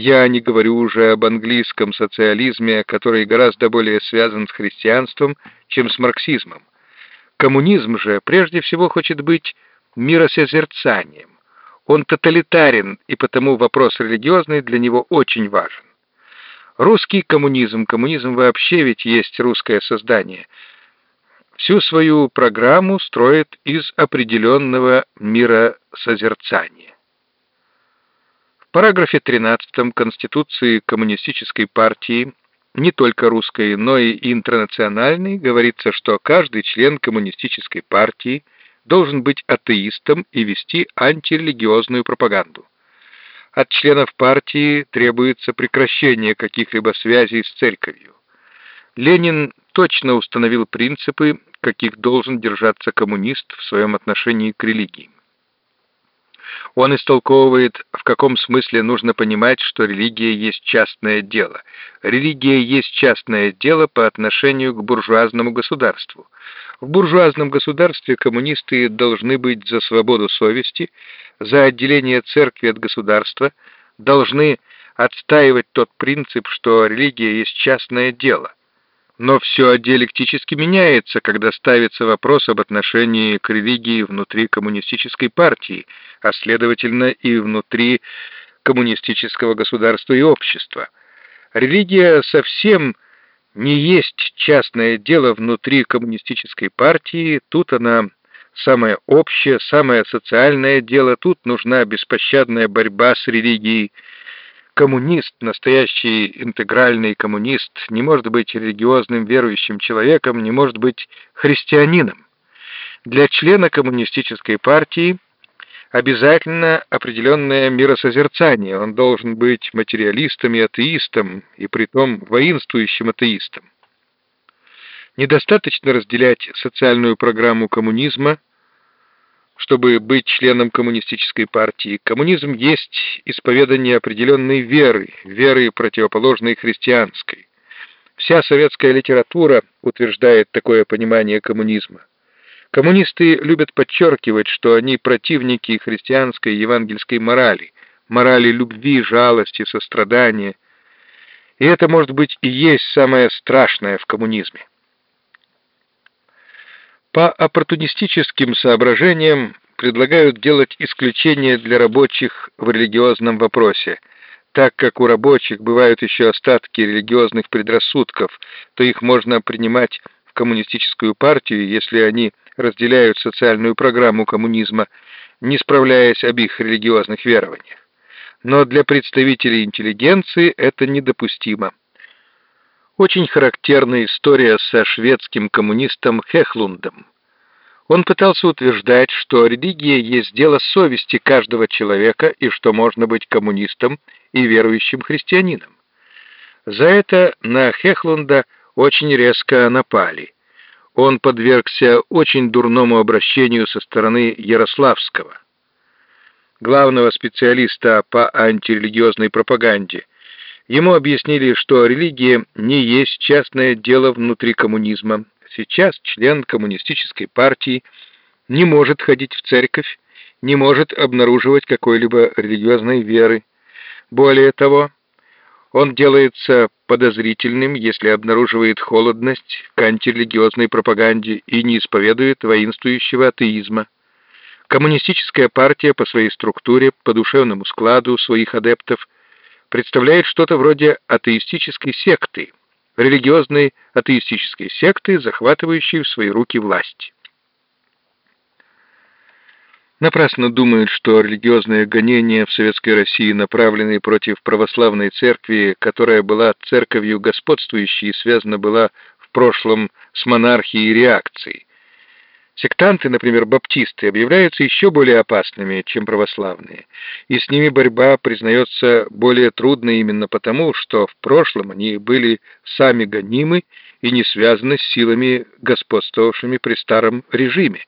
Я не говорю уже об английском социализме, который гораздо более связан с христианством, чем с марксизмом. Коммунизм же прежде всего хочет быть миросозерцанием. Он тоталитарен, и потому вопрос религиозный для него очень важен. Русский коммунизм, коммунизм вообще ведь есть русское создание, всю свою программу строит из определенного миросозерцания. Параграфе 13 Конституции Коммунистической партии не только русской, но и интернациональной говорится, что каждый член коммунистической партии должен быть атеистом и вести антирелигиозную пропаганду. От членов партии требуется прекращение каких-либо связей с церковью. Ленин точно установил принципы, каких должен держаться коммунист в своем отношении к религии. Он истолковывает, в каком смысле нужно понимать, что религия есть частное дело. Религия есть частное дело по отношению к буржуазному государству. В буржуазном государстве коммунисты должны быть за свободу совести, за отделение церкви от государства, должны отстаивать тот принцип, что религия есть частное дело. Но все диалектически меняется, когда ставится вопрос об отношении к религии внутри коммунистической партии, а следовательно и внутри коммунистического государства и общества. Религия совсем не есть частное дело внутри коммунистической партии, тут она самое общее, самое социальное дело, тут нужна беспощадная борьба с религией, коммунист, настоящий интегральный коммунист, не может быть религиозным верующим человеком, не может быть христианином. Для члена коммунистической партии обязательно определенное миросозерцание. Он должен быть материалистом и атеистом, и притом воинствующим атеистом. Недостаточно разделять социальную программу коммунизма чтобы быть членом коммунистической партии. Коммунизм есть исповедание определенной веры, веры, противоположной христианской. Вся советская литература утверждает такое понимание коммунизма. Коммунисты любят подчеркивать, что они противники христианской евангельской морали, морали любви, жалости, сострадания. И это, может быть, и есть самое страшное в коммунизме. По оппортунистическим соображениям предлагают делать исключение для рабочих в религиозном вопросе. Так как у рабочих бывают еще остатки религиозных предрассудков, то их можно принимать в коммунистическую партию, если они разделяют социальную программу коммунизма, не справляясь об их религиозных верованиях. Но для представителей интеллигенции это недопустимо. Очень характерна история со шведским коммунистом Хехлундом. Он пытался утверждать, что религия есть дело совести каждого человека и что можно быть коммунистом и верующим христианином. За это на Хехлунда очень резко напали. Он подвергся очень дурному обращению со стороны Ярославского, главного специалиста по антирелигиозной пропаганде – Ему объяснили, что религия не есть частное дело внутри коммунизма. Сейчас член коммунистической партии не может ходить в церковь, не может обнаруживать какой-либо религиозной веры. Более того, он делается подозрительным, если обнаруживает холодность к антирелигиозной пропаганде и не исповедует воинствующего атеизма. Коммунистическая партия по своей структуре, по душевному складу своих адептов – представляет что-то вроде атеистической секты, религиозной атеистической секты, захватывающей в свои руки власть. Напрасно думают, что религиозные гонения в Советской России направлены против православной церкви, которая была церковью господствующей и связана была в прошлом с монархией и реакцией. Сектанты, например, баптисты, объявляются еще более опасными, чем православные, и с ними борьба признается более трудной именно потому, что в прошлом они были сами гонимы и не связаны с силами, господствовавшими при старом режиме.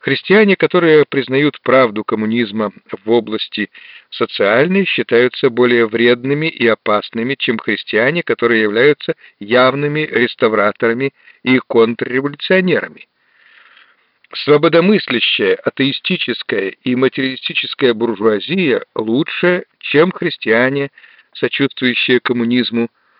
Христиане, которые признают правду коммунизма в области социальной, считаются более вредными и опасными, чем христиане, которые являются явными реставраторами и контрреволюционерами. Свободомыслящая, атеистическая и материалистическая буржуазия лучше, чем христиане сочувствующее коммунизму,